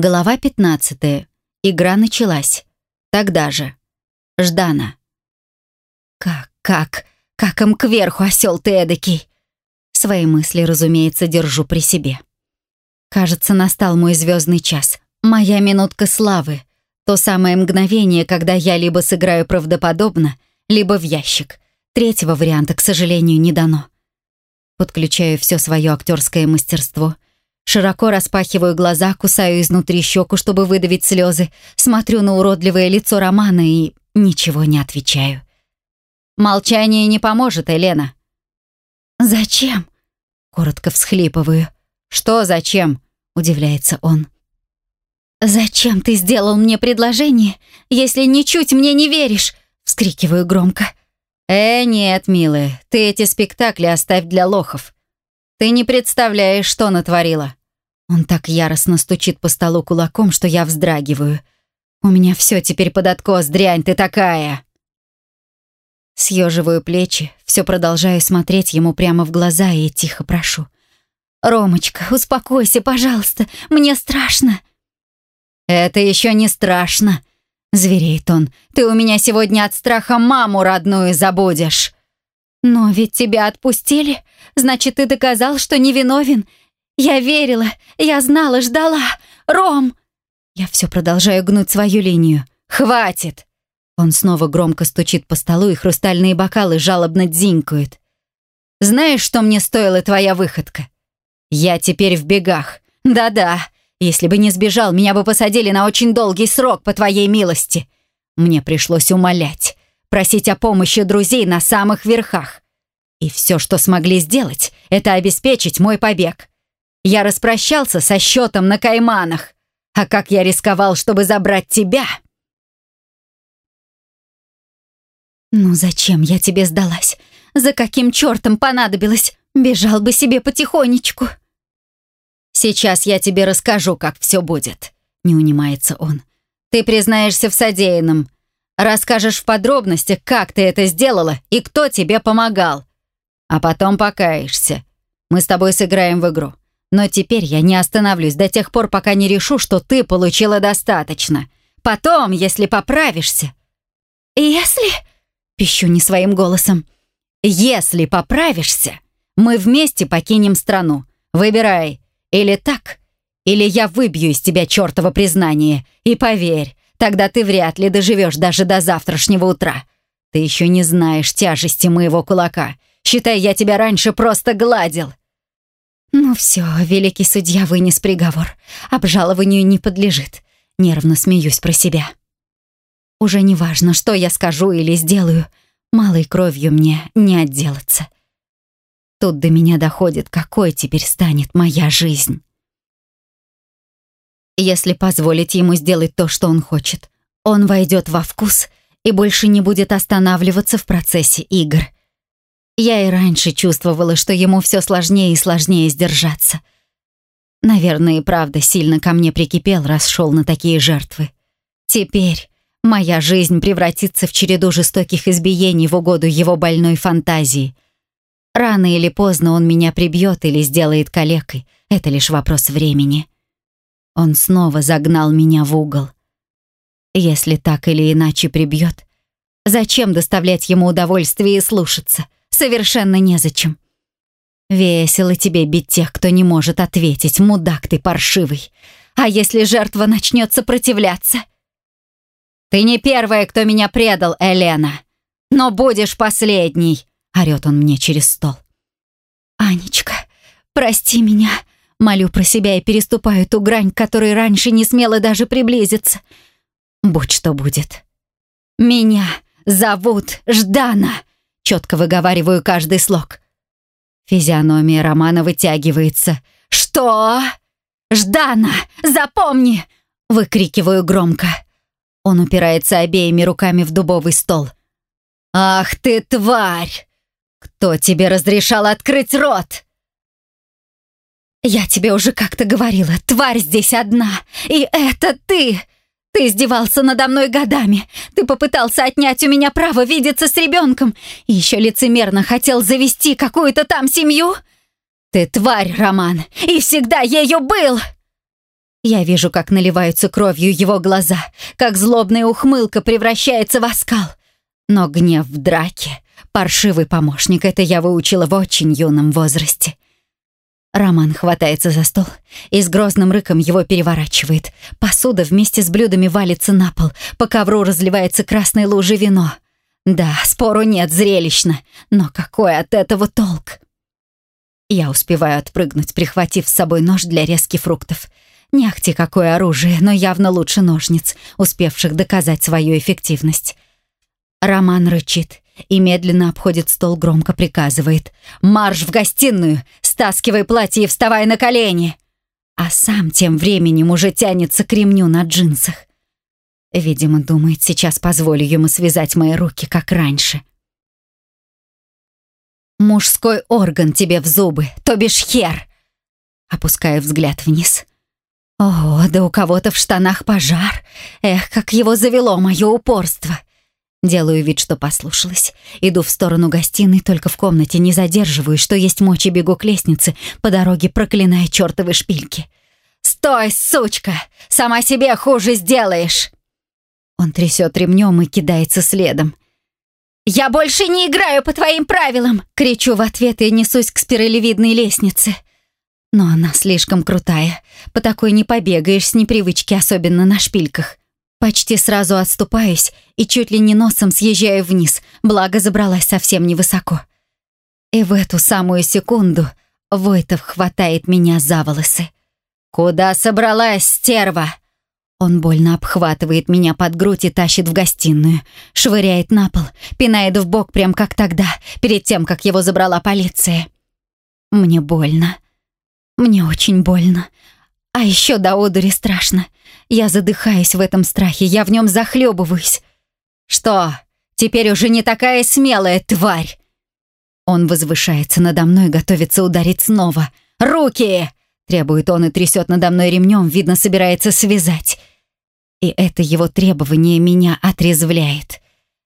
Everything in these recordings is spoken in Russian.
Глава 15. Игра началась. Тогда же. Ждана. «Как, как, как им кверху, осел ты эдакий!» Свои мысли, разумеется, держу при себе. Кажется, настал мой звездный час. Моя минутка славы. То самое мгновение, когда я либо сыграю правдоподобно, либо в ящик. Третьего варианта, к сожалению, не дано. Подключаю все свое актерское мастерство — Широко распахиваю глаза, кусаю изнутри щеку, чтобы выдавить слезы, смотрю на уродливое лицо Романа и ничего не отвечаю. «Молчание не поможет, Елена». «Зачем?» — коротко всхлипываю. «Что зачем?» — удивляется он. «Зачем ты сделал мне предложение, если ничуть мне не веришь?» — вскрикиваю громко. «Э, нет, милая, ты эти спектакли оставь для лохов. Ты не представляешь, что натворила. Он так яростно стучит по столу кулаком, что я вздрагиваю. «У меня все теперь под откос, дрянь ты такая!» Съеживаю плечи, все продолжаю смотреть ему прямо в глаза и тихо прошу. «Ромочка, успокойся, пожалуйста, мне страшно!» «Это еще не страшно!» — звереет он. «Ты у меня сегодня от страха маму родную забудешь!» «Но ведь тебя отпустили, значит, ты доказал, что невиновен, я верила, я знала, ждала. Ром!» Я все продолжаю гнуть свою линию. «Хватит!» Он снова громко стучит по столу, и хрустальные бокалы жалобно дзинькают. «Знаешь, что мне стоила твоя выходка? Я теперь в бегах. Да-да, если бы не сбежал, меня бы посадили на очень долгий срок по твоей милости. Мне пришлось умолять, просить о помощи друзей на самых верхах. И все, что смогли сделать, это обеспечить мой побег. Я распрощался со счетом на кайманах. А как я рисковал, чтобы забрать тебя?» «Ну зачем я тебе сдалась? За каким чертом понадобилось? Бежал бы себе потихонечку». «Сейчас я тебе расскажу, как все будет», — не унимается он. «Ты признаешься в содеянном. Расскажешь в подробностях, как ты это сделала и кто тебе помогал. А потом покаешься. Мы с тобой сыграем в игру. Но теперь я не остановлюсь до тех пор, пока не решу, что ты получила достаточно. Потом, если поправишься...» «Если...» — пищу не своим голосом. «Если поправишься, мы вместе покинем страну. Выбирай, или так, или я выбью из тебя чертово признание. И поверь, тогда ты вряд ли доживешь даже до завтрашнего утра. Ты еще не знаешь тяжести моего кулака. Считай, я тебя раньше просто гладил. «Ну все, великий судья вынес приговор. Обжалованию не подлежит». Нервно смеюсь про себя. Уже не важно, что я скажу или сделаю. Малой кровью мне не отделаться. Тут до меня доходит, какой теперь станет моя жизнь. Если позволить ему сделать то, что он хочет, он войдет во вкус и больше не будет останавливаться в процессе игр — я и раньше чувствовала, что ему все сложнее и сложнее сдержаться. Наверное, и правда сильно ко мне прикипел, раз шел на такие жертвы. Теперь моя жизнь превратится в череду жестоких избиений в угоду его больной фантазии. Рано или поздно он меня прибьет или сделает калекой. Это лишь вопрос времени. Он снова загнал меня в угол. Если так или иначе прибьет, зачем доставлять ему удовольствие и слушаться — совершенно незачем. Весело тебе бить тех, кто не может ответить, мудак ты паршивый. А если жертва начнет сопротивляться? «Ты не первая, кто меня предал, Елена, но будешь последней», — орёт он мне через стол. «Анечка, прости меня», — молю про себя и переступаю ту грань, к которой раньше не смела даже приблизиться. Будь что будет. «Меня зовут Ждана», Четко выговариваю каждый слог. Физиономия Романа вытягивается. «Что? Ждана, запомни!» Выкрикиваю громко. Он упирается обеими руками в дубовый стол. «Ах ты, тварь! Кто тебе разрешал открыть рот?» «Я тебе уже как-то говорила, тварь здесь одна, и это ты!» Ты издевался надо мной годами. Ты попытался отнять у меня право видеться с ребенком. И еще лицемерно хотел завести какую-то там семью. Ты тварь, Роман, и всегда ею был!» Я вижу, как наливаются кровью его глаза, как злобная ухмылка превращается в оскал. Но гнев в драке, паршивый помощник, это я выучила в очень юном возрасте. Роман хватается за стол и с грозным рыком его переворачивает. Посуда вместе с блюдами валится на пол, по ковру разливается красной лужи вино. Да, спору нет, зрелищно, но какой от этого толк? Я успеваю отпрыгнуть, прихватив с собой нож для резки фруктов. Не ахти какое оружие, но явно лучше ножниц, успевших доказать свою эффективность. Роман рычит и медленно обходит стол, громко приказывает. «Марш в гостиную! Стаскивай платье и вставай на колени!» А сам тем временем уже тянется к ремню на джинсах. Видимо, думает, сейчас позволю ему связать мои руки, как раньше. «Мужской орган тебе в зубы, то бишь хер!» Опускаю взгляд вниз. «О, да у кого-то в штанах пожар! Эх, как его завело мое упорство!» Делаю вид, что послушалась. Иду в сторону гостиной, только в комнате не задерживаюсь, что есть мочи бегу к лестнице, по дороге проклиная чертовы шпильки. «Стой, сучка! Сама себе хуже сделаешь!» Он трясет ремнем и кидается следом. «Я больше не играю по твоим правилам!» Кричу в ответ и несусь к спиралевидной лестнице. Но она слишком крутая. По такой не побегаешь с непривычки, особенно на шпильках. Почти сразу отступаюсь и чуть ли не носом съезжаю вниз, благо забралась совсем невысоко. И в эту самую секунду Войтов хватает меня за волосы. «Куда собралась, стерва?» Он больно обхватывает меня под грудь и тащит в гостиную. Швыряет на пол, пинает в бок, прям как тогда, перед тем, как его забрала полиция. Мне больно. Мне очень больно. А еще до одури страшно. Я задыхаюсь в этом страхе, я в нем захлебываюсь. «Что, теперь уже не такая смелая тварь?» Он возвышается надо мной, готовится ударить снова. «Руки!» Требует он и трясет надо мной ремнем, видно, собирается связать. И это его требование меня отрезвляет.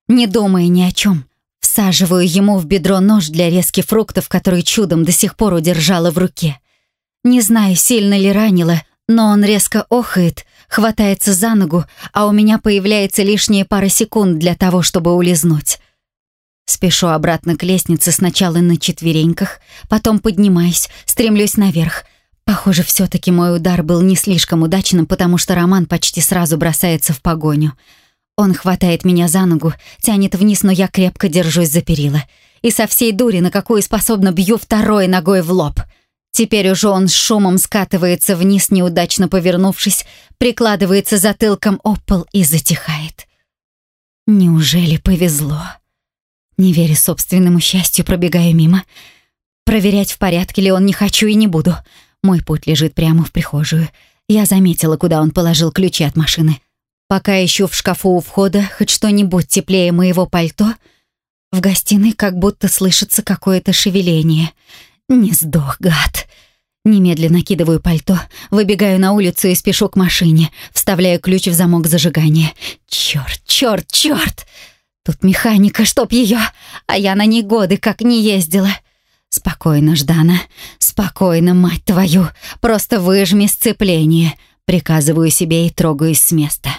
Не думая ни о чем, всаживаю ему в бедро нож для резки фруктов, который чудом до сих пор удержала в руке. Не знаю, сильно ли ранило, но он резко охает, хватается за ногу, а у меня появляется лишняя пара секунд для того, чтобы улизнуть. Спешу обратно к лестнице сначала на четвереньках, потом поднимаюсь, стремлюсь наверх, Похоже, все-таки мой удар был не слишком удачным, потому что Роман почти сразу бросается в погоню. Он хватает меня за ногу, тянет вниз, но я крепко держусь за перила. И со всей дури, на какую способна, бью второй ногой в лоб. Теперь уже он с шумом скатывается вниз, неудачно повернувшись, прикладывается затылком об пол и затихает. Неужели повезло? Не веря собственному счастью, пробегаю мимо. Проверять, в порядке ли он, не хочу и не буду — мой путь лежит прямо в прихожую. Я заметила, куда он положил ключи от машины. Пока ищу в шкафу у входа хоть что-нибудь теплее моего пальто, в гостиной как будто слышится какое-то шевеление. Не сдох, гад. Немедленно кидываю пальто, выбегаю на улицу и спешу к машине, вставляю ключ в замок зажигания. Чёрт, чёрт, чёрт! Тут механика, чтоб её, а я на ней годы как не ездила. «Спокойно, Ждана, спокойно, мать твою, просто выжми сцепление», приказываю себе и трогаюсь с места.